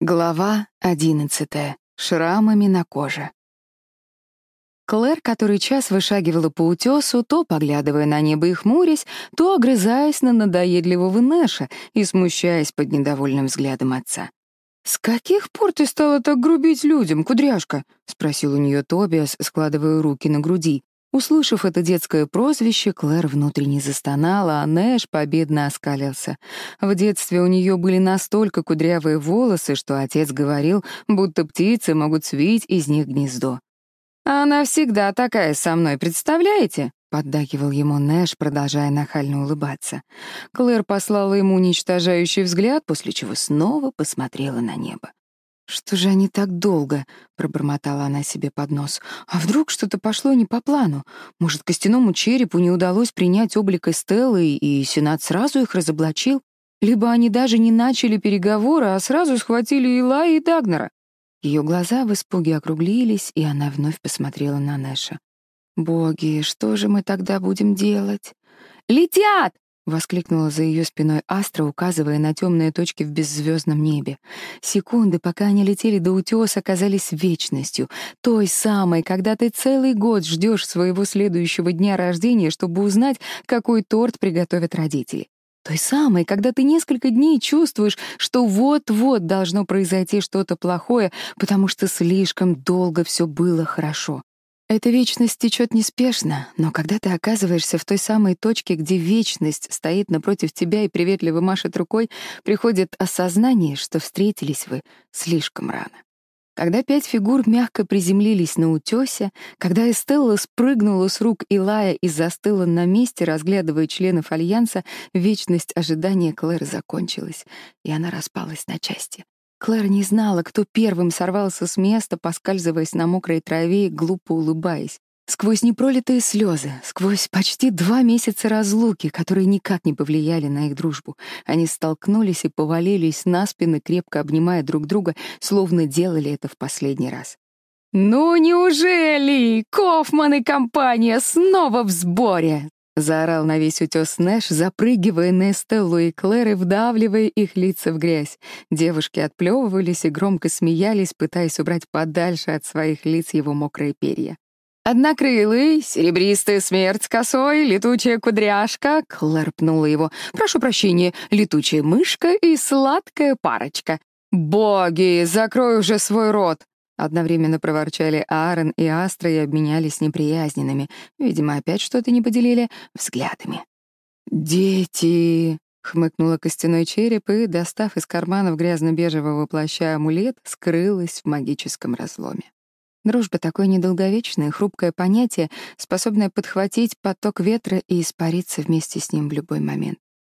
Глава одиннадцатая. Шрамами на коже. Клэр который час вышагивала по утесу, то поглядывая на небо и хмурясь, то огрызаясь на надоедливого Нэша и смущаясь под недовольным взглядом отца. «С каких пор ты стала так грубить людям, кудряшка?» — спросил у нее Тобиас, складывая руки на груди. Услышав это детское прозвище, Клэр внутренне застонала, а Нэш победно оскалился. В детстве у нее были настолько кудрявые волосы, что отец говорил, будто птицы могут свить из них гнездо. «Она всегда такая со мной, представляете?» — поддакивал ему Нэш, продолжая нахально улыбаться. Клэр послала ему уничтожающий взгляд, после чего снова посмотрела на небо. «Что же они так долго?» — пробормотала она себе под нос. «А вдруг что-то пошло не по плану? Может, костяному черепу не удалось принять облик Эстеллы, и Сенат сразу их разоблачил? Либо они даже не начали переговоры, а сразу схватили Илая и Дагнера?» Ее глаза в испуге округлились, и она вновь посмотрела на Нэша. «Боги, что же мы тогда будем делать?» «Летят!» — воскликнула за ее спиной Астра, указывая на темные точки в беззвездном небе. Секунды, пока они летели до утеса, оказались вечностью, той самой, когда ты целый год ждешь своего следующего дня рождения, чтобы узнать, какой торт приготовят родители. Той самой, когда ты несколько дней чувствуешь, что вот-вот должно произойти что-то плохое, потому что слишком долго все было хорошо. Эта вечность течет неспешно, но когда ты оказываешься в той самой точке, где вечность стоит напротив тебя и приветливо машет рукой, приходит осознание, что встретились вы слишком рано. Когда пять фигур мягко приземлились на утёсе, когда Эстелла спрыгнула с рук Илая и застыла на месте, разглядывая членов Альянса, вечность ожидания Клэр закончилась, и она распалась на части. Клэр не знала, кто первым сорвался с места, поскальзываясь на мокрой траве и глупо улыбаясь. Сквозь непролитые слезы, сквозь почти два месяца разлуки, которые никак не повлияли на их дружбу, они столкнулись и повалились на спины, крепко обнимая друг друга, словно делали это в последний раз. «Ну неужели? Кофман и компания снова в сборе!» Заорал на весь утес Нэш, запрыгивая на Эстеллу и Клэр и вдавливая их лица в грязь. Девушки отплевывались и громко смеялись, пытаясь убрать подальше от своих лиц его мокрые перья. «Однокрылый, серебристая смерть косой, летучая кудряшка», — Клэр пнула его. «Прошу прощения, летучая мышка и сладкая парочка». «Боги, закрой уже свой рот!» Одновременно проворчали Аарон и Астра и обменялись неприязненными, видимо, опять что-то не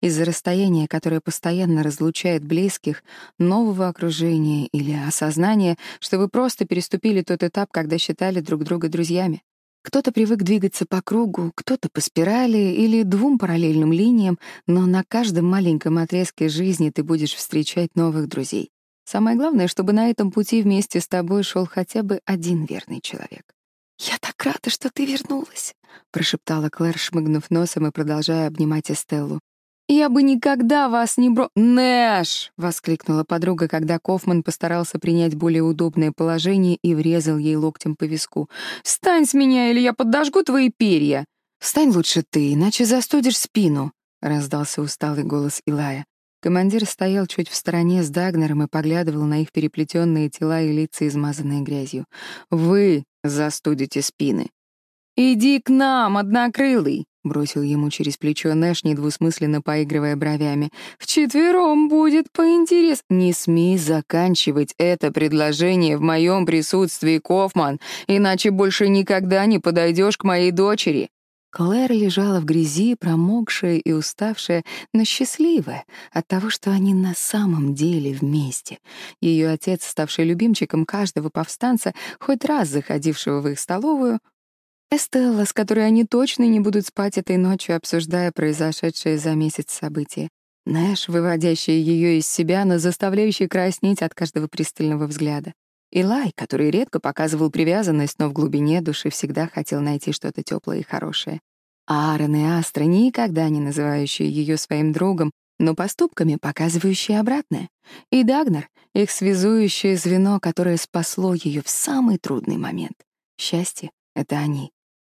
поделили, взглядами. «Дети!» — хмыкнула костяной череп и, достав из карманов грязно-бежевого плаща амулет, скрылась в магическом разломе. Дружба — такое недолговечное, хрупкое понятие, способное подхватить поток ветра и испариться вместе с ним в любой момент. Из-за расстояния, которое постоянно разлучает близких, нового окружения или осознания, что вы просто переступили тот этап, когда считали друг друга друзьями. Кто-то привык двигаться по кругу, кто-то по спирали или двум параллельным линиям, но на каждом маленьком отрезке жизни ты будешь встречать новых друзей. Самое главное, чтобы на этом пути вместе с тобой шел хотя бы один верный человек. «Я так рада, что ты вернулась», — прошептала Клэр, шмыгнув носом и продолжая обнимать Эстеллу. «Я бы никогда вас не бро...» «Нэш!» — воскликнула подруга, когда Кофман постарался принять более удобное положение и врезал ей локтем по виску. «Встань с меня, или я подожгу твои перья!» «Встань лучше ты, иначе застудишь спину», — раздался усталый голос Илая. Командир стоял чуть в стороне с Дагнером и поглядывал на их переплетенные тела и лица, измазанные грязью. «Вы застудите спины!» «Иди к нам, однокрылый!» — бросил ему через плечо Нэш, недвусмысленно поигрывая бровями. «Вчетвером будет поинтерес...» «Не смей заканчивать это предложение в моем присутствии, Кофман, иначе больше никогда не подойдешь к моей дочери!» Клэр лежала в грязи, промокшая и уставшая, но счастливая от того, что они на самом деле вместе. Ее отец, ставший любимчиком каждого повстанца, хоть раз заходившего в их столовую, Эстелла, с которой они точно не будут спать этой ночью, обсуждая произошедшее за месяц события. Нэш, выводящий ее из себя,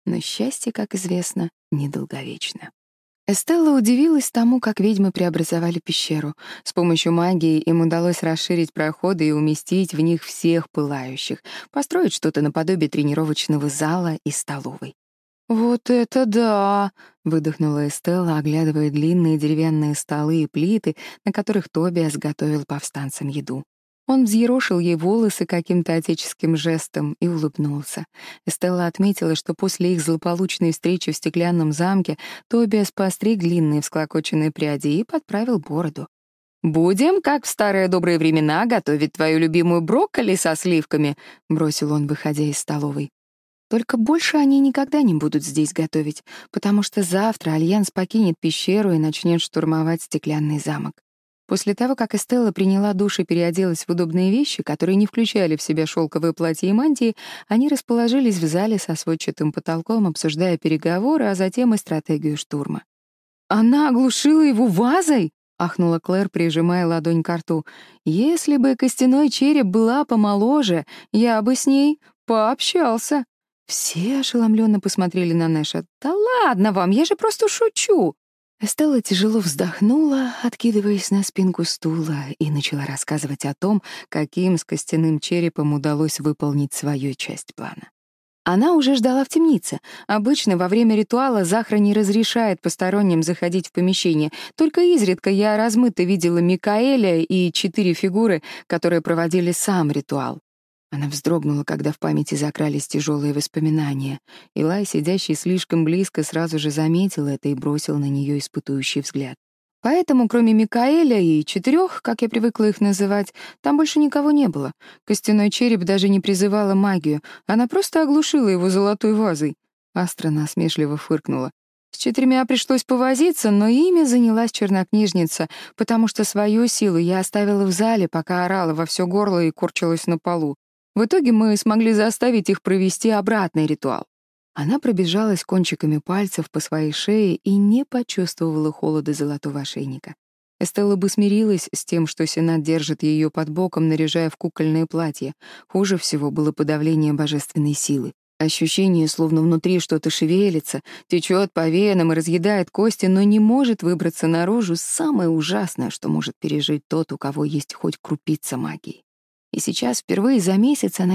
но заставляющий краснеть от каждого пристального взгляда. Илай, который редко показывал привязанность, но в глубине души всегда хотел найти что-то теплое и хорошее. Аарон и Астра, никогда не называющие ее своим другом, но поступками показывающие обратное. И Дагнер — их связующее звено, которое спасло ее в самый трудный момент. Счастье — это они. Но счастье, как известно, недолговечно. Эстелла удивилась тому, как ведьмы преобразовали пещеру. С помощью магии им удалось расширить проходы и уместить в них всех пылающих, построить что-то наподобие тренировочного зала и столовой. «Вот это да!» — выдохнула Эстелла, оглядывая длинные деревянные столы и плиты, на которых Тобиас готовил повстанцам еду. Он взъерошил ей волосы каким-то отеческим жестом и улыбнулся. Эстелла отметила, что после их злополучной встречи в стеклянном замке Тобиас постриг длинные всклокоченные пряди и подправил бороду. «Будем, как в старые добрые времена, готовить твою любимую брокколи со сливками», — бросил он, выходя из столовой. «Только больше они никогда не будут здесь готовить, потому что завтра Альянс покинет пещеру и начнет штурмовать стеклянный замок. После того, как Эстелла приняла душ и переоделась в удобные вещи, которые не включали в себя шелковые платья и мантии, они расположились в зале со сводчатым потолком, обсуждая переговоры, а затем и стратегию штурма. «Она оглушила его вазой?» — ахнула Клэр, прижимая ладонь к рту. «Если бы костяной череп была помоложе, я бы с ней пообщался». Все ошеломленно посмотрели на Нэша. «Да ладно вам, я же просто шучу!» Эстелла тяжело вздохнула, откидываясь на спинку стула, и начала рассказывать о том, каким с костяным черепом удалось выполнить свою часть плана. Она уже ждала в темнице. Обычно во время ритуала Захра не разрешает посторонним заходить в помещение. Только изредка я размыто видела Микаэля и четыре фигуры, которые проводили сам ритуал. Она вздрогнула, когда в памяти закрались тяжелые воспоминания. Илай, сидящий слишком близко, сразу же заметил это и бросил на нее испытующий взгляд. Поэтому, кроме Микаэля и четырех, как я привыкла их называть, там больше никого не было. Костяной череп даже не призывала магию, она просто оглушила его золотой вазой. Астра насмешливо фыркнула. С четырьмя пришлось повозиться, но ими занялась чернокнижница, потому что свою силу я оставила в зале, пока орала во все горло и корчилась на полу. В итоге мы смогли заставить их провести обратный ритуал. Она пробежалась кончиками пальцев по своей шее и не почувствовала холода золотого ошейника. Эстелла бы смирилась с тем, что Сенат держит ее под боком, наряжая в кукольное платье. Хуже всего было подавление божественной силы. Ощущение, словно внутри что-то шевелится, течет по венам и разъедает кости, но не может выбраться наружу, самое ужасное, что может пережить тот, у кого есть хоть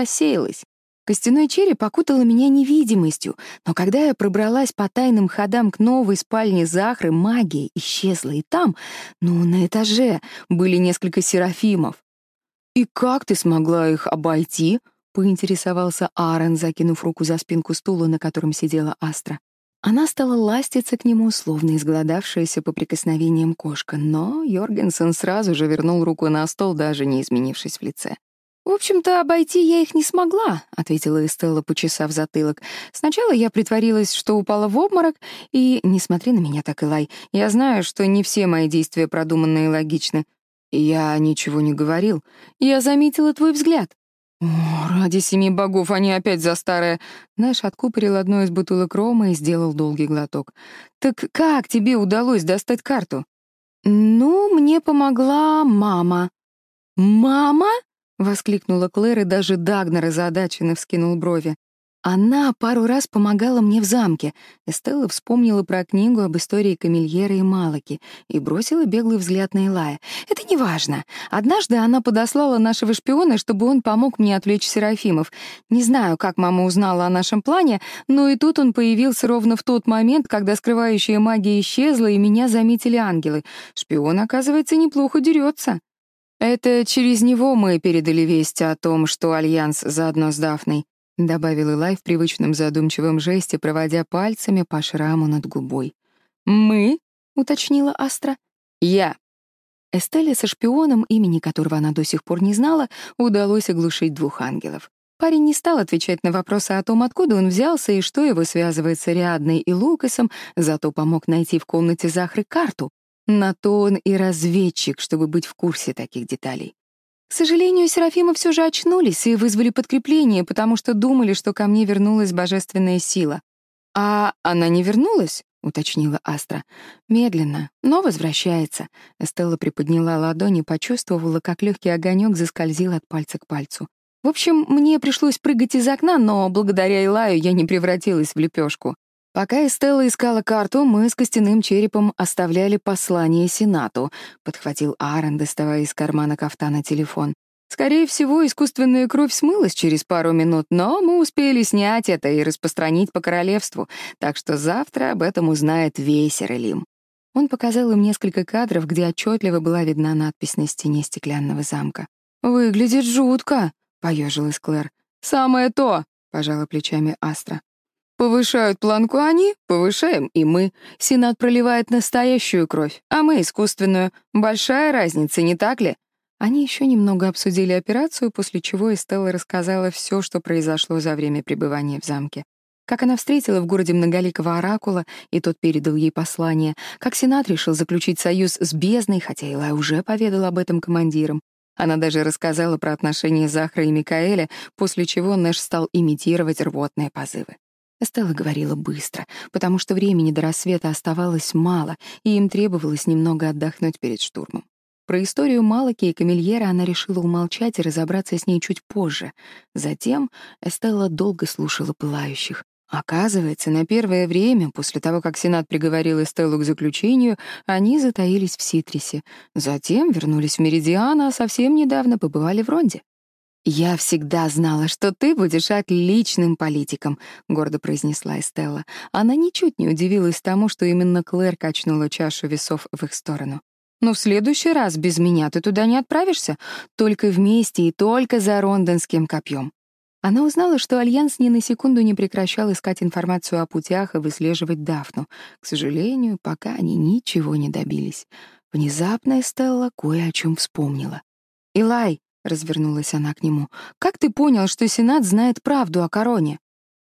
крупица магии и сейчас впервые за месяц она чувствовала себя свободной от всех оков. Это не заняло много времени. Как только они освободили меня от подавляющей магии, костяной череп наслала на них усыпляющие заклинания, а сама приняла мой облик и вернулась на переговоры. Мне же пришлось выкручиваться. Я поняла, что она потратила слишком много энергии, когда ее скрывающее заклинание рассеялось. Костяной череп окутала меня невидимостью, но когда я пробралась по тайным ходам к новой спальне Захры, магия исчезла и там, ну, на этаже, были несколько серафимов. «И как ты смогла их обойти?» — поинтересовался Аарон, закинув руку за спинку стула, на котором сидела Астра. Она стала ластиться к нему, словно изголодавшаяся по прикосновениям кошка, но Йоргенсен сразу же вернул руку на стол, даже не изменившись в лице. «В общем-то, обойти я их не смогла», — ответила Эстелла, почесав затылок. «Сначала я притворилась, что упала в обморок, и... Не смотри на меня так, Илай. Я знаю, что не все мои действия продуманны и логичны. Я ничего не говорил. Я заметила твой взгляд». «О, ради семи богов, они опять за старое!» Нэш откупорил одну из бутылок рома и сделал долгий глоток. «Так как тебе удалось достать карту?» «Ну, мне помогла мама». «Мама?» — воскликнула Клэр, и даже Дагнер озадаченно вскинул брови. «Она пару раз помогала мне в замке». Эстелла вспомнила про книгу об истории Камильера и Малаки и бросила беглый взгляд на Илая. «Это не важно. Однажды она подослала нашего шпиона, чтобы он помог мне отвлечь Серафимов. Не знаю, как мама узнала о нашем плане, но и тут он появился ровно в тот момент, когда скрывающая магия исчезла, и меня заметили ангелы. Шпион, оказывается, неплохо дерется. «Это через него мы передали весть о том, что Альянс заодно с Дафной», добавил Илай в привычном задумчивом жесте, проводя пальцами по шраму над губой. «Мы?» — уточнила Астра. «Я». Эстелле со шпионом, имени которого она до сих пор не знала, удалось оглушить двух ангелов. Парень не стал отвечать на вопросы о том, откуда он взялся и что его связывает с Ариадной и Лукасом, зато помог найти в комнате Захры карту. На то он и разведчик, чтобы быть в курсе таких деталей. К сожалению, Серафимы все же очнулись и вызвали подкрепление, потому что думали, что ко мне вернулась божественная сила. «А она не вернулась?» — уточнила Астра. «Медленно, но возвращается». Эстелла приподняла ладонь и почувствовала, как легкий огонек заскользил Повышают планку они, повышаем и мы. Сенат проливает настоящую кровь, а мы — искусственную. Большая разница, не так ли? Они еще немного обсудили операцию, после чего Эстелла рассказала все, что произошло за время пребывания в замке. Как она встретила в городе многоликого оракула, и тот передал ей послание. Как Сенат решил заключить союз с бездной, хотя Илай уже поведал об этом командирам. Она даже рассказала про отношения Захара и Микаэля, после чего Нэш стал имитировать рвотные позывы. Эстелла говорила быстро, потому что времени до рассвета оставалось мало, и им требовалось немного отдохнуть перед штурмом. Про историю Малаки и Камильера она решила умолчать и разобраться с ней чуть позже. Затем Эстелла долго слушала пылающих, Оказывается, на первое время, после того, как Сенат приговорил Эстеллу к заключению, они затаились в Ситрисе. Затем вернулись в Меридиан, а совсем недавно побывали в Ронде. «Я всегда знала, что ты будешь отличным политиком», — гордо произнесла Эстелла. Она ничуть не удивилась тому, что именно Клэр качнула чашу весов в их сторону. «Но в следующий раз без меня ты туда не отправишься, только вместе и только за рондонским копьем. Она узнала, что Альянс ни на секунду не прекращал искать информацию о путях и выслеживать Дафну. К сожалению, пока они ничего не добились. Внезапно Стелла кое о чем вспомнила. «Илай», — развернулась она к нему, — «как ты понял, что Сенат знает правду о короне?»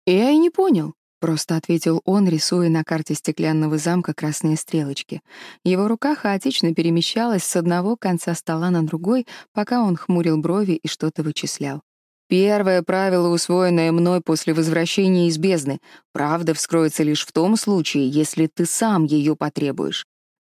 «Я и не понял», — просто ответил он, рисуя на карте стеклянного замка красные стрелочки. Его рука хаотично перемещалась с одного конца стола на другой, пока он хмурил брови и что-то вычислял. Первое правило, усвоенное мной после возвращения из бездны.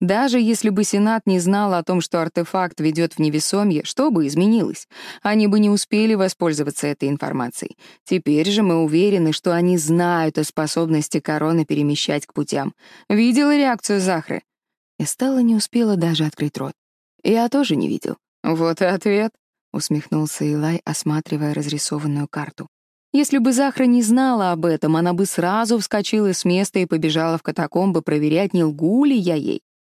Правда вскроется лишь в том случае, если ты сам ее потребуешь. Даже если бы Сенат не знал о том, что артефакт ведет в невесомье, что бы изменилось? Они бы не успели воспользоваться этой информацией. Теперь же мы уверены, что они знают о способности короны перемещать к путям. Видела реакцию Захры? Эстелла не успела даже открыть рот. Я тоже не видел. Вот и ответ. — усмехнулся Илай, осматривая разрисованную карту. «Если бы Захра не знала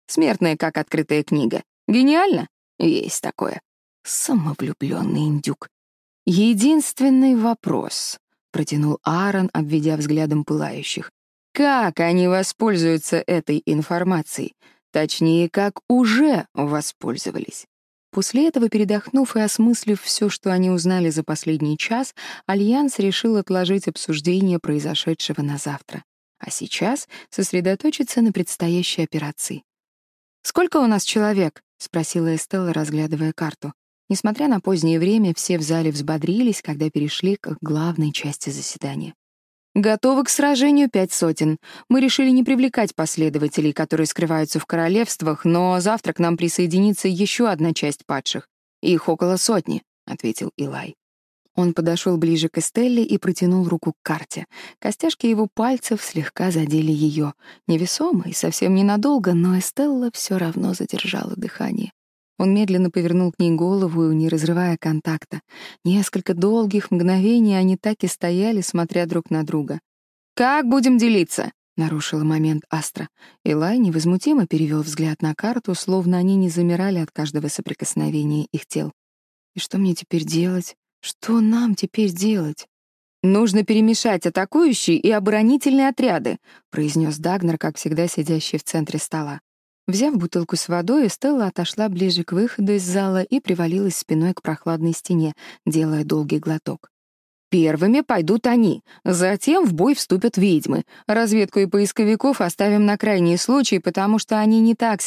Смертная, как открытая книга. Гениально? Есть такое. Самовлюбленный индюк. Единственный вопрос, протянул Аарон, обведя взглядом пылающих. Как они воспользуются этой информацией? Точнее, как уже воспользовались. После этого, передохнув и осмыслив все, что они узнали за последний час, Альянс решил отложить обсуждение произошедшего на завтра. А сейчас сосредоточиться на предстоящей операции. «Сколько у нас человек?» — спросила Эстелла, разглядывая карту. Несмотря на позднее время, все в зале взбодрились, когда перешли к главной части заседания. Готовы к сражению пять сотен. Мы решили не привлекать последователей, которые скрываются в королевствах, но завтра к нам присоединится еще одна часть падших. Их около сотни, — ответил Илай. Он подошел ближе к Эстелле и протянул руку к карте. Костяшки его пальцев слегка задели ее. Невесомо и совсем ненадолго, но Эстелла все равно задержала дыхание. Он медленно повернул к ней голову, не разрывая контакта. Несколько долгих мгновений они так и стояли, смотря друг на друга. «Как будем делиться?» — нарушила момент Астра. Илай невозмутимо перевел взгляд на карту, словно они не замирали от каждого соприкосновения их тел. «И что мне теперь делать? Что нам теперь делать?» «Нужно перемешать атакующие и оборонительные отряды», — произнес Дагнер, как всегда сидящий в центре стола. Взяв бутылку с водой, Стелла отошла ближе к выходу из зала и привалилась спиной к прохладной стене, делая долгий глоток. Первыми пойдут они, затем в бой вступят ведьмы. Разведку и поисковиков оставим на крайний случай, потому что они не так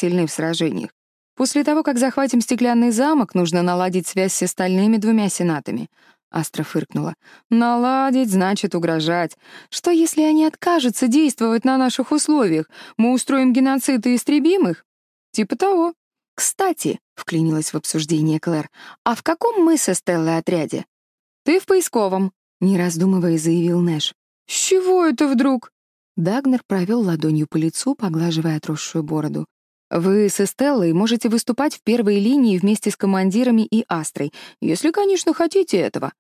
сильны в сражениях. После того, как захватим стеклянный замок, нужно наладить связь с остальными двумя сенатами. Астра фыркнула. «Наладить значит угрожать. Что, если они откажутся действовать на наших условиях? Мы устроим геноцид и истребим их?» «Типа того». «Кстати», — вклинилась в обсуждение Клэр, «а в каком мы со Стеллой отряде?» «Ты в поисковом», — не раздумывая заявил Нэш. «С чего это вдруг?» Дагнер провел ладонью по лицу, поглаживая отросшую бороду. «Вы с Эстеллой можете выступать в первой линии вместе с командирами и Астрой, если, конечно, хотите этого».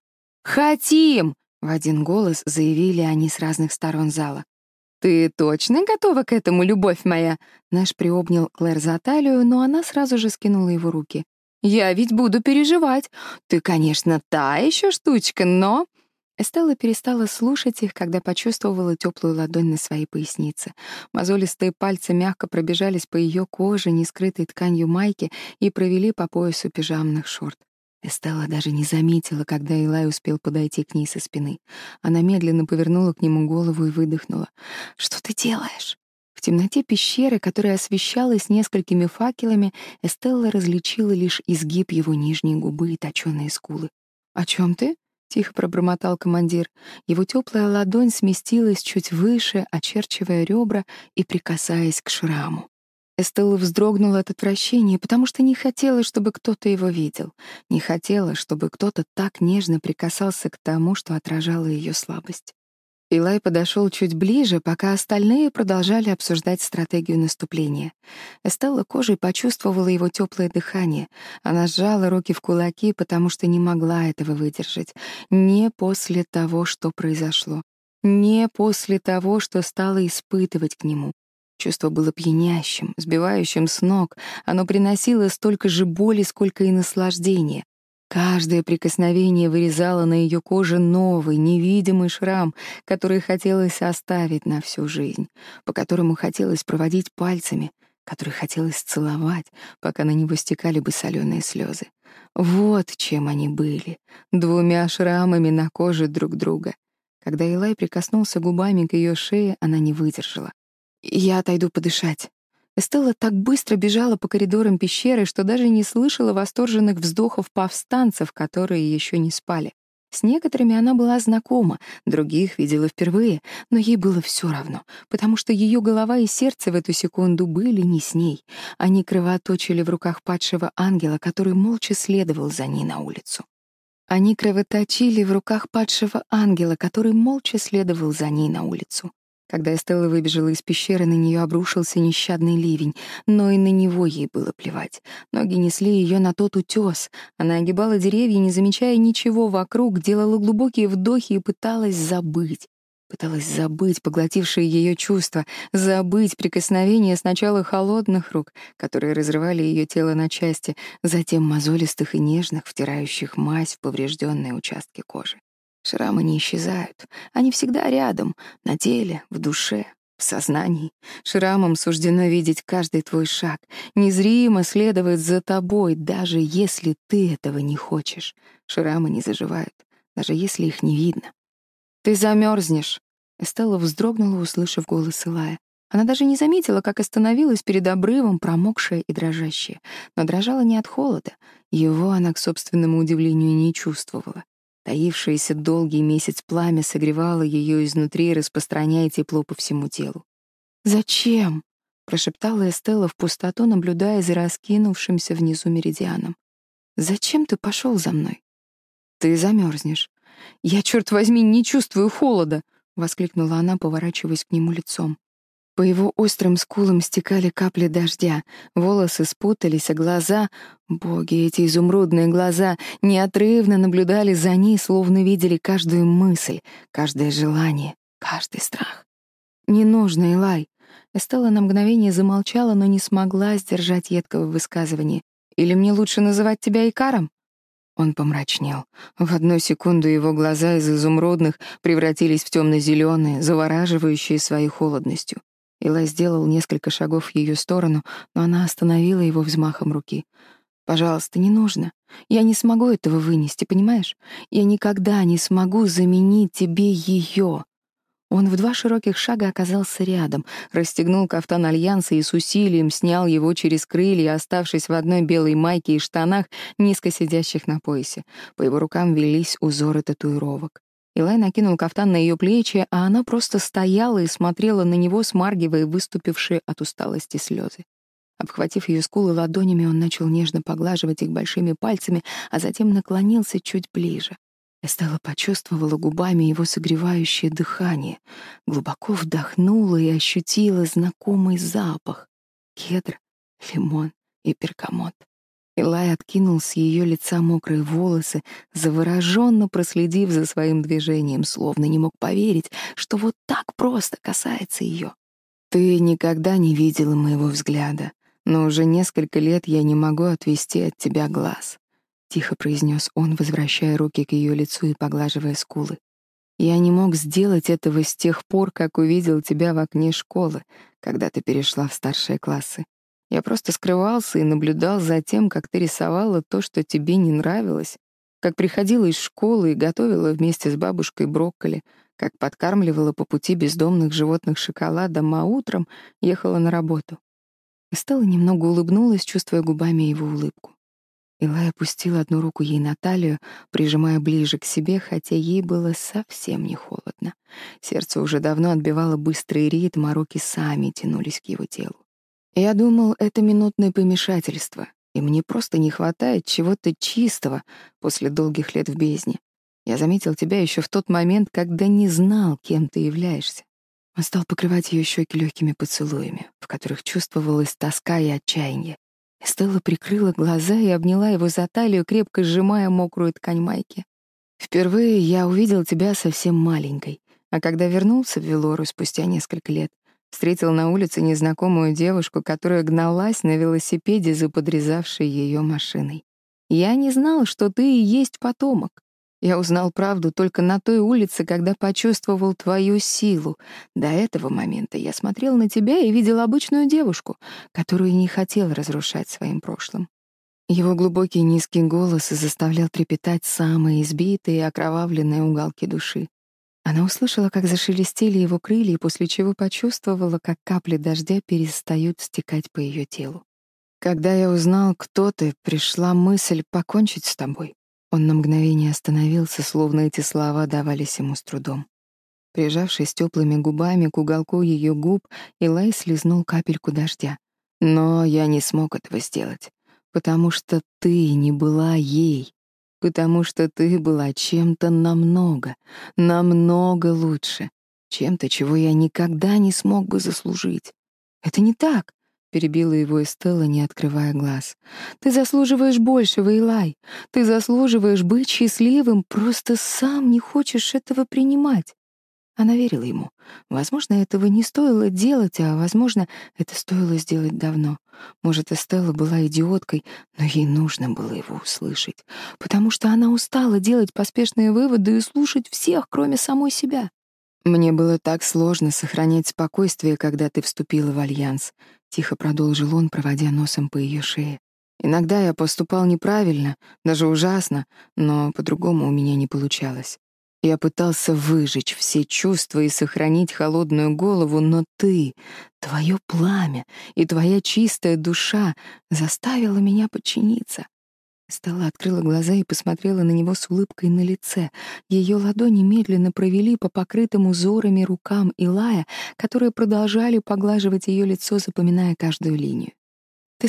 «Хотим!» — в один голос заявили они с разных сторон зала. «Ты точно готова к этому, любовь моя?» Наш приобнял Клэр за талию, но она сразу же скинула его руки. «Я ведь буду переживать. Ты, конечно, та еще штучка, но...» Эстелла перестала слушать их, когда почувствовала теплую ладонь на своей пояснице. Мозолистые пальцы мягко пробежались по ее коже, не скрытой тканью майки, и провели по поясу пижамных шорт. Эстелла даже не заметила, когда Илай успел подойти к ней со спины. Она медленно повернула к нему голову и выдохнула. «Что ты делаешь?» В темноте пещеры, которая освещалась несколькими факелами, Эстелла различила лишь изгиб его нижней губы и точёные скулы. «О чем ты?» — тихо пробормотал командир. Его теплая ладонь сместилась чуть выше, очерчивая ребра и прикасаясь к шраму. Эстелла вздрогнула от отвращения, потому что не хотела, чтобы кто-то его видел. Не хотела, чтобы кто-то так нежно прикасался к тому, что отражало ее слабость. Илай подошел чуть ближе, пока остальные продолжали обсуждать стратегию наступления. Эстелла кожей почувствовала его теплое дыхание. Она сжала руки в кулаки, потому что не могла этого выдержать. Не после того, что произошло. Не после того, что стала испытывать к нему. Чувство было пьянящим, сбивающим с ног. Оно приносило столько же боли, сколько и наслаждения. Каждое прикосновение вырезало на ее коже новый, невидимый шрам, который хотелось оставить на всю жизнь, по которому хотелось проводить пальцами, который хотелось целовать, пока на него стекали бы соленые слезы. Вот чем они были, двумя шрамами на коже друг друга. Когда Илай прикоснулся губами к ее шее, она не выдержала. Я отойду подышать. Эстелла так быстро бежала по коридорам пещеры, что даже не слышала восторженных вздохов повстанцев, которые еще не спали. С некоторыми она была знакома, других видела впервые, но ей было все равно, потому что ее голова и сердце в эту секунду были не с ней. Они кровоточили в руках падшего ангела, который молча следовал за ней на Когда Эстелла выбежала из пещеры, на нее обрушился нещадный ливень, но и на него ей было плевать. Ноги несли ее на тот утес. Она огибала деревья, не замечая ничего вокруг, делала глубокие вдохи и пыталась забыть. Пыталась забыть поглотившие ее чувства, забыть прикосновения сначала холодных рук, которые разрывали ее тело на части, затем мозолистых и нежных, втирающих мазь в поврежденные участки кожи. Шрамы не исчезают. Они всегда рядом, на теле, в душе, в сознании. Шрамам суждено видеть каждый твой шаг, незримо следовать за тобой, даже если ты этого не хочешь. Шрамы не заживают, даже если их не видно. «Ты замерзнешь. Эстелла вздрогнула, услышав голос Илая. Она даже не заметила, как остановилась перед обрывом, промокшая и дрожащая. Но дрожала не от холода. Его она, к собственному удивлению, не чувствовала. Таившееся долгий месяц пламя согревало ее изнутри, распространяя тепло по всему телу. «Зачем?» — прошептала Эстелла в пустоту, наблюдая за раскинувшимся внизу меридианом. «Зачем ты пошел за мной?» «Ты замерзнешь. Я, черт возьми, не чувствую холода!» — воскликнула она, поворачиваясь к нему лицом. По его острым скулам стекали капли дождя, волосы спутались, а глаза, боги, эти изумрудные глаза, неотрывно наблюдали за ней, словно видели каждую мысль, каждое желание, каждый страх. «Не нужно, Элай!» Эстелла на мгновение замолчала, но не смогла сдержать едкого высказывания. «Или мне лучше называть тебя Икаром?» Он помрачнел. В одну секунду его глаза из изумрудных превратились в темно-зеленые, завораживающие своей холодностью. Илай сделал несколько шагов в ее сторону, но она остановила его взмахом руки. «Пожалуйста, не нужно. Я не смогу этого вынести, понимаешь? Я никогда не смогу заменить тебе ее. Он в два широких шага оказался рядом, расстегнул кафтан Альянса и с усилием снял его через крылья, оставшись в одной белой майке и штанах, низко сидящих на поясе. По его рукам велись узоры татуировок. Илай накинул кафтан на ее плечи, а она просто стояла и смотрела на него, смаргивая выступившие от усталости слезы. Обхватив ее скулы ладонями, он начал нежно поглаживать их большими пальцами, а затем наклонился чуть ближе. Эстелла почувствовала губами его согревающее дыхание, глубоко вдохнула и ощутила знакомый запах — кедр, лимон и перкамот. Илай откинул с ее лица мокрые волосы, завороженно проследив за своим движением, словно не мог поверить, что вот так просто касается ее. «Ты никогда не видела моего взгляда, но уже несколько лет я не могу отвести от тебя глаз тихо произнес он, возвращая руки к ее лицу и поглаживая скулы. Я не мог сделать этого с тех пор, как увидел тебя в окне школы, когда ты перешла в старшие классы. Я просто скрывался и наблюдал за тем, как ты рисовала то, что тебе не нравилось, как приходила из школы и готовила вместе с бабушкой брокколи, как подкармливала по пути бездомных животных шоколадом, а утром ехала на работу. Стала немного улыбнулась, чувствуя губами его улыбку. Илай опустила одну руку ей на талию, прижимая ближе к себе, хотя ей было совсем не холодно. Сердце уже давно отбивало быстрый ритм, а руки сами тянулись к его телу. Я думал, это минутное помешательство, и мне просто не хватает встретил на улице незнакомую девушку, которая гналась на велосипеде за подрезавшей ее машиной. Я не знал, что ты и есть потомок. Я узнал правду только на той улице, когда почувствовал твою силу. До этого момента я смотрел на тебя и видел обычную девушку, которую не хотел разрушать своим прошлым. Его глубокий низкий голос заставлял трепетать самые избитые и окровавленные уголки души. Она услышала, как зашелестели его крылья, после чего почувствовала, как капли дождя перестают стекать по ее телу. Когда я узнал, кто ты, пришла мысль покончить с тобой. Он на мгновение остановился, словно эти слова давались ему с трудом. Прижавшись теплыми губами к уголку ее губ, Илай слезнул капельку дождя. Но я не смог этого сделать, потому что ты не была ей, потому что ты была чем-то намного, намного лучше, чем-то, чего я никогда не смог бы заслужить. Это не так, перебила его Эстелла, не открывая глаз. Ты заслуживаешь большего, Илай. Ты заслуживаешь быть счастливым, просто сам не хочешь этого принимать. Она верила ему. Возможно, этого не стоило делать, а, возможно, это стоило сделать давно. Может, Эстелла была идиоткой, но ей нужно было его услышать, потому что она устала делать поспешные выводы и слушать всех, кроме самой себя. «Мне было так сложно сохранять спокойствие, когда ты вступила в альянс», — тихо продолжил он, проводя носом по ее шее. «Иногда я поступал неправильно, даже ужасно, но по-другому у меня не получалось. Я пытался выжечь все чувства и сохранить холодную голову, но ты, твое пламя и твоя чистая душа заставила меня подчиниться. Стелла открыла глаза и посмотрела на него с улыбкой на лице. Ее ладони медленно провели по покрытым узорами рукам Илая, которые продолжали поглаживать ее лицо, запоминая каждую линию. «Ты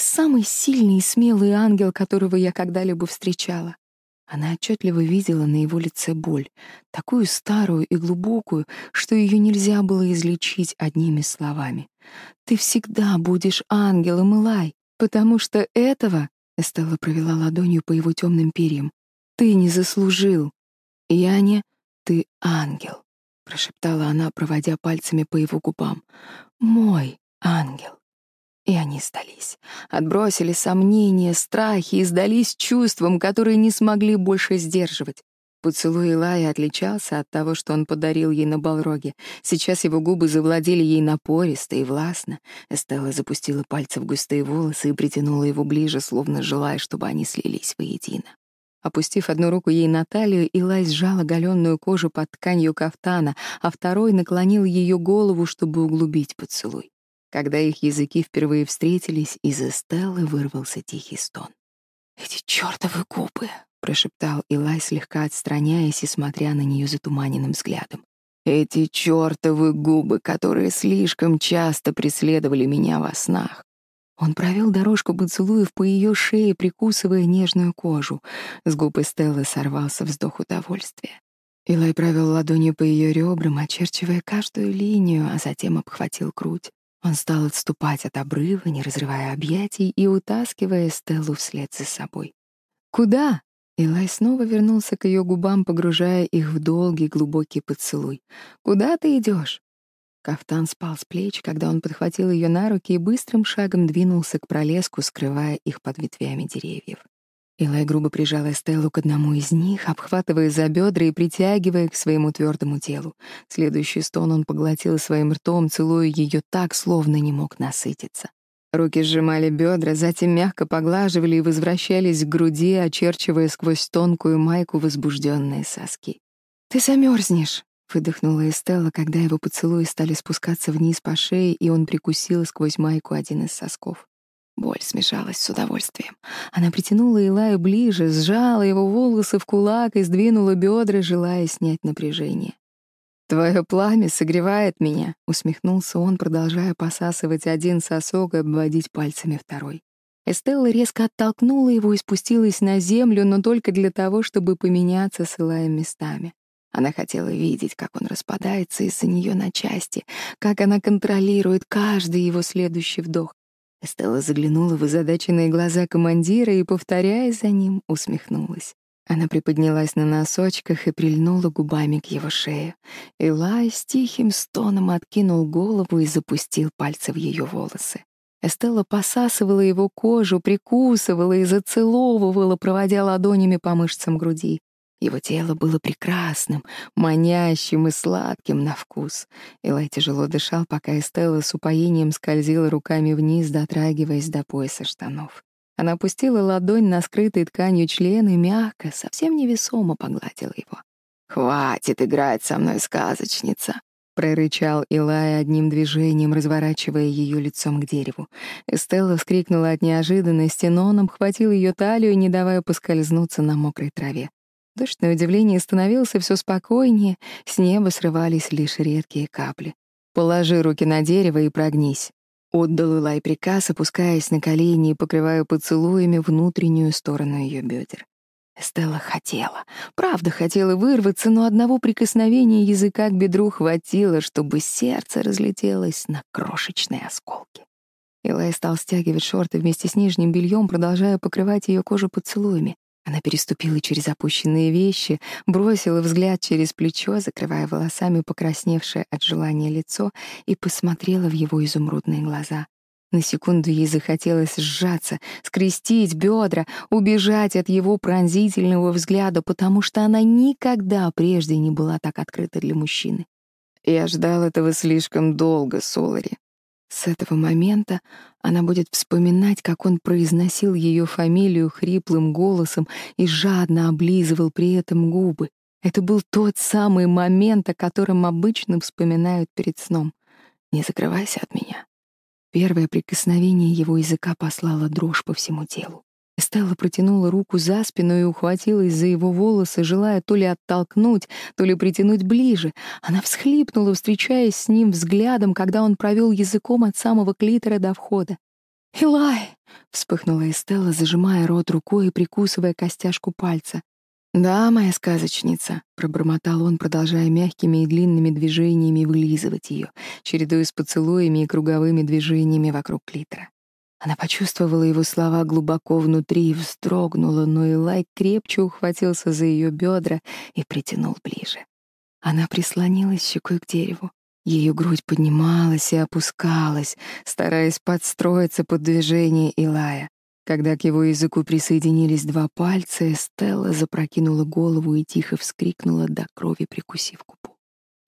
самый сильный и смелый ангел, которого я когда-либо встречала». Она отчетливо видела на его лице боль, такую старую и глубокую, что ее нельзя было излечить одними словами. «Ты всегда будешь ангелом, Илай, потому что этого Эстелла провела ладонью по его темным перьям. «Ты не заслужил. Я не... Ты ангел», — прошептала она, проводя пальцами по его губам. «Мой ангел». И они сдались. Отбросили сомнения, страхи и сдались чувствам, которые не смогли больше сдерживать. Поцелуй Илая отличался от того, что он подарил ей на Балроге. Сейчас его губы завладели ей напористо и властно. Эстелла запустила пальцы в густые волосы и притянула его ближе, словно желая, чтобы они слились воедино. Опустив одну руку ей на талию, Илай сжал оголенную кожу под тканью кафтана, а второй наклонил ее голову, чтобы углубить поцелуй. Когда их языки впервые встретились, из Эстеллы вырвался тихий стон. «Эти чёртовы губы!» — прошептал Илай, слегка отстраняясь и смотря на нее затуманенным взглядом. «Эти чёртовы губы, которые слишком часто преследовали меня во снах!» Он провел дорожку поцелуев по ее шее, прикусывая нежную кожу. С губ Стеллы сорвался вздох удовольствия. Илай провел ладонью по ее ребрам, очерчивая каждую линию, а затем обхватил грудь. Он стал отступать от обрыва, не разрывая объятий и утаскивая Стеллу вслед за собой. «Куда?» Илай снова вернулся к ее губам, погружая их в долгий глубокий поцелуй. «Куда ты идешь? Кафтан спал с плеч, когда он подхватил ее на руки и быстрым шагом двинулся к пролеску, скрывая их под ветвями деревьев. Илай грубо прижала Стеллу к одному из них, обхватывая за бедра и притягивая к своему твердому телу. Следующий стон он поглотил своим ртом, целуя ее так, словно не мог насытиться. Руки сжимали бедра, затем мягко поглаживали и возвращались к груди, очерчивая сквозь тонкую майку возбужденные соски. «Ты замерзнешь, Выдохнула Эстелла, когда его поцелуи стали спускаться вниз по шее, и он прикусил сквозь майку один из сосков. Боль смешалась с удовольствием. Она притянула Илаю ближе, сжала его волосы в кулак и сдвинула бедра, желая снять напряжение. «Твое пламя согревает меня», — усмехнулся он, продолжая посасывать один сосок и обводить пальцами второй. Эстелла резко оттолкнула его и спустилась на землю, но только для того, чтобы поменяться с Илаем местами. Она хотела видеть, как он распадается из-за нее на части, как она контролирует каждый его следующий вдох. Эстелла заглянула в озадаченные глаза командира и, повторяя за ним, усмехнулась. Она приподнялась на носочках и прильнула губами к его шее. Илай с тихим стоном откинул голову и запустил пальцы в ее волосы. Эстелла посасывала его кожу, прикусывала и зацеловывала, проводя ладонями по мышцам груди. Его тело было прекрасным, манящим и сладким на вкус. Илай тяжело дышал, пока Эстелла с упоением скользила руками вниз, дотрагиваясь до пояса штанов. Она опустила ладонь на скрытый тканью член и мягко, совсем невесомо погладила его. «Хватит играть со мной, сказочница!» — прорычал Илай одним движением, разворачивая ее лицом к дереву. Эстелла вскрикнула от неожиданности, но он обхватил ее талию, не давая поскользнуться на мокрой траве. Дождь, на удивление, становился все спокойнее, с неба срывались лишь редкие капли. «Положи руки на дерево и прогнись», — отдал Илай приказ, опускаясь на колени и покрывая поцелуями внутреннюю сторону ее бедер. Стелла хотела, правда хотела вырваться, но одного прикосновения языка к бедру хватило, чтобы сердце разлетелось на крошечные осколки. Илай стал стягивать шорты вместе с нижним бельем, продолжая покрывать ее кожу поцелуями. Она переступила через опущенные вещи, бросила взгляд через плечо, закрывая волосами покрасневшее от желания лицо, и посмотрела в его изумрудные глаза. На секунду ей захотелось сжаться, скрестить бедра, убежать от его пронзительного взгляда, потому что она никогда прежде не была так открыта для мужчины. «Я ждал этого слишком долго, Солари», с этого момента она будет вспоминать, как он произносил ее фамилию хриплым голосом и жадно облизывал Она почувствовала его слова глубоко внутри и вздрогнула, но Илай крепче ухватился за ее бедра и притянул ближе. Она прислонилась щекой к дереву. Ее грудь поднималась и опускалась, стараясь подстроиться под движение Илая. Когда к его языку присоединились два пальца, Стелла запрокинула голову и тихо вскрикнула до крови, прикусив губу.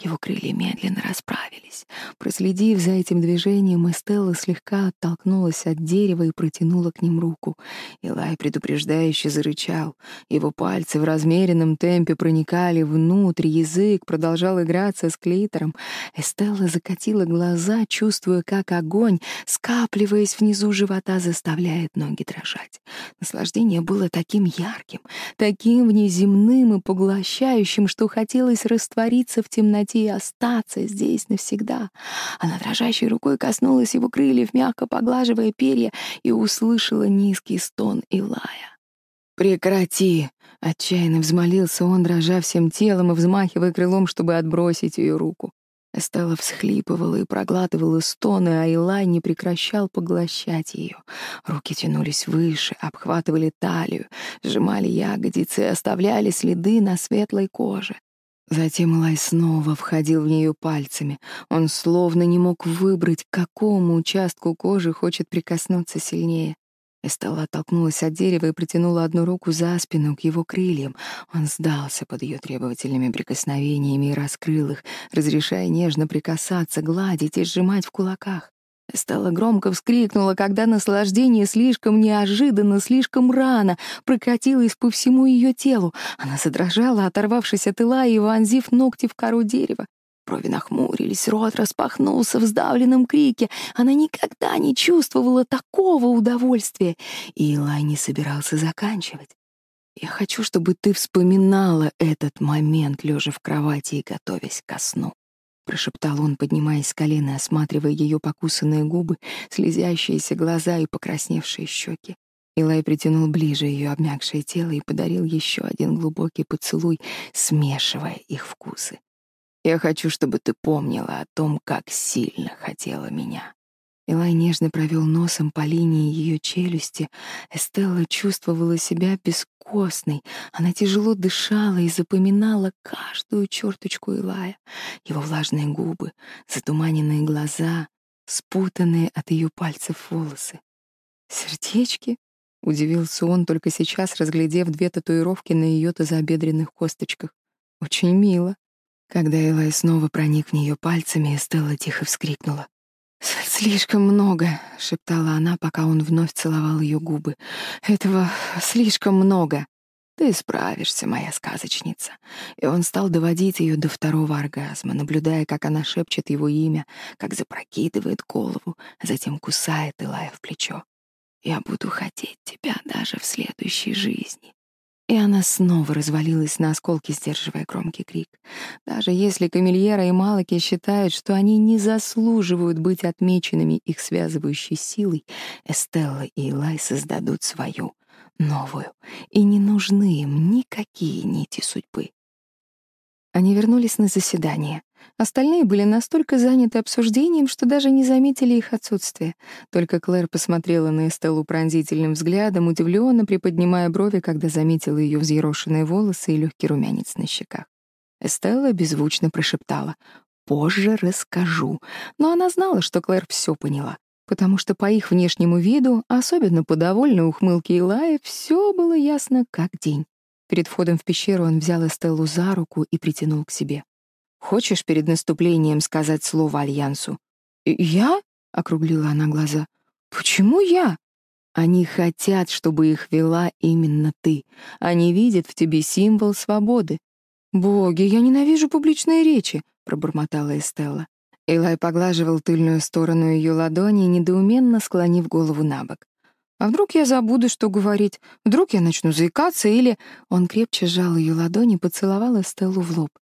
Его крылья медленно расправились. Проследив за этим движением, Эстелла слегка оттолкнулась от дерева и протянула к ним руку. Илай предупреждающе зарычал. Его пальцы в размеренном темпе проникали внутрь, язык продолжал играться с клитором. Эстелла закатила глаза, чувствуя, как огонь, скапливаясь внизу живота, заставляет ноги дрожать. Наслаждение было таким ярким, таким внеземным и поглощающим, что хотелось раствориться в темноте уйти и остаться здесь навсегда. Она дрожащей рукой коснулась его крыльев, мягко поглаживая перья, и услышала низкий стон Илая. «Прекрати!» — отчаянно взмолился он, дрожа всем телом и взмахивая крылом, чтобы отбросить ее руку. Эстелла всхлипывала и проглатывала стоны, а Илай не прекращал поглощать ее. Руки тянулись выше, обхватывали талию, сжимали ягодицы и оставляли следы на светлой коже. Затем Лай снова входил в нее пальцами. Он словно не мог выбрать, к какому участку кожи хочет прикоснуться сильнее. Эстелла оттолкнулась от дерева и протянула одну руку за спину к его крыльям. Он сдался под ее требовательными прикосновениями и раскрыл их, разрешая нежно прикасаться, гладить и сжимать в кулаках. Стала громко вскрикнула, когда наслаждение слишком неожиданно, слишком рано прокатилось по всему ее телу. Она задрожала, оторвавшись от тыла и вонзив ногти в кору дерева. Брови нахмурились, рот распахнулся в сдавленном крике. Она никогда не чувствовала такого удовольствия. И Илай не собирался заканчивать. «Я хочу, чтобы ты вспоминала этот момент, лежа в кровати и готовясь ко сну. — прошептал он, поднимаясь с колена, осматривая ее покусанные губы, слезящиеся глаза и покрасневшие щеки. Илай притянул ближе ее обмякшее тело и подарил еще один глубокий поцелуй, смешивая их вкусы. «Я хочу, чтобы ты помнила о том, как сильно хотела меня. Илай нежно провел носом по линии ее челюсти. Эстелла чувствовала себя бескостной. Она тяжело дышала и запоминала каждую черточку Илая. Его влажные губы, затуманенные глаза, спутанные от ее пальцев волосы. «Сердечки?» — удивился он, только сейчас разглядев две татуировки на ее тазобедренных косточках. «Очень мило». Когда Элай снова проник в нее пальцами, Эстелла тихо вскрикнула. «Слишком много», — шептала она, пока он вновь целовал ее губы. «Этого слишком много». «Ты справишься, моя сказочница». И он стал доводить ее до второго оргазма, наблюдая, как она шепчет его имя, как запрокидывает голову, а затем кусает Илая в плечо. «Я буду хотеть тебя даже в следующей жизни. И она снова развалилась на осколки, сдерживая громкий крик. Даже если Камильера и Малаки считают, что они не заслуживают быть отмеченными их связывающей силой, Эстелла и Илай создадут свою, новую, и не нужны им никакие нити судьбы. Они вернулись на заседание. Остальные были настолько заняты обсуждением, что даже не заметили их отсутствие. Только Клэр посмотрела на Эстеллу пронзительным взглядом, удивленно приподнимая брови, когда заметила ее взъерошенные волосы и легкий румянец на щеках. Эстелла беззвучно прошептала «Позже расскажу». Но она знала, что Клэр все поняла, потому что по их внешнему виду, особенно по довольной ухмылке Илая, все было ясно как день. Перед входом в пещеру он взял Эстеллу за руку и притянул к себе. Хочешь перед наступлением сказать слово Альянсу?» «Я?» — округлила она глаза. «Почему я?» «Они хотят, чтобы их вела именно ты. Они видят в тебе символ свободы».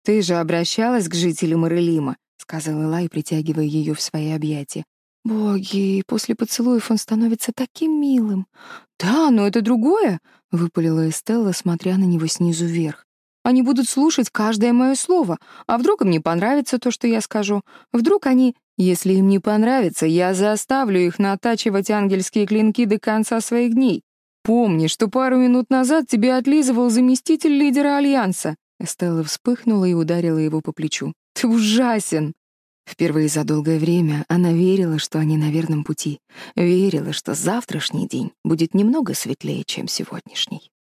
«Боги, я ненавижу публичные речи», — пробормотала Эстелла. Элай поглаживал тыльную сторону ее ладони, недоуменно склонив голову на бок. «А вдруг я забуду, что говорить? Вдруг я начну заикаться или...» Он крепче сжал ее ладони и поцеловал Эстеллу в лоб. «Ты же обращалась к жителям Ирелима», — сказал Элай, притягивая ее в свои объятия. «Боги, после поцелуев он становится таким милым». «Да, но это другое», — выпалила Эстелла, смотря на него снизу вверх. «Они будут слушать каждое мое слово. А вдруг им не понравится то, что я скажу? Вдруг